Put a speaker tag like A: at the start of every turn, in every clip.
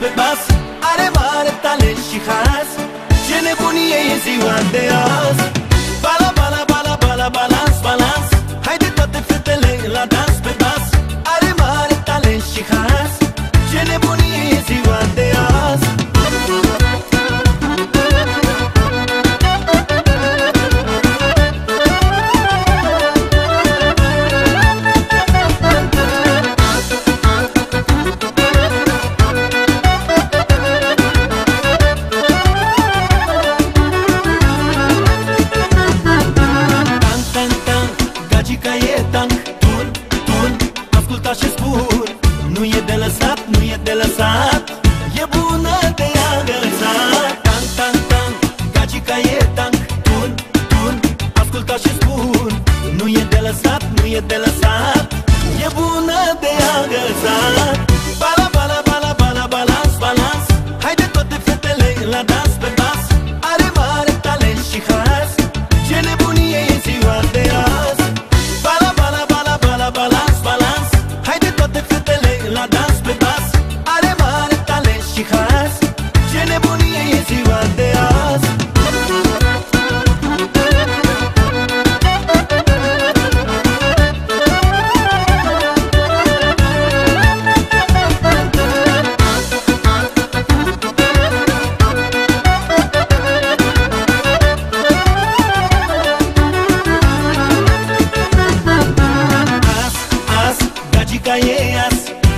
A: la dans pe bas Are mare talent și has Ce nebunie e ziua de azi. Bala, bala, bala, bala, balans, balans. Haide toate fetele la dans pe bas Are mare talent și has Ce nebunie e ziua de azi asculta ce spun Nu e de lăsat, nu e de lăsat E bună de agățat Tan, tan, tan, gagica e tank Tun, tun, asculta ce spun Nu e de lăsat, nu e de lăsat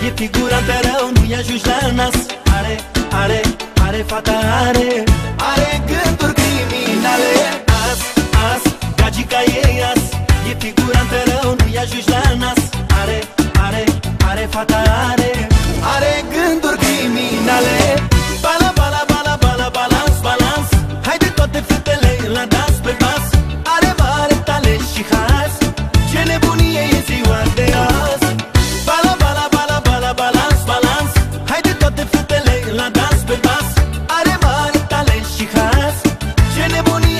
A: E figura pe rău, nu-i ajungi la nas. Are, are, are, fata are. Are gânduri criminale. As, as, gagica e as. E figura pe rău, nu-i ajungi la nas. Are, are, are, fata are. Are gânduri criminale. Bala, bala, bala, bala, balans, balans. Haide toate fetele la dans pe bas Are mare talent și har Yo le bonito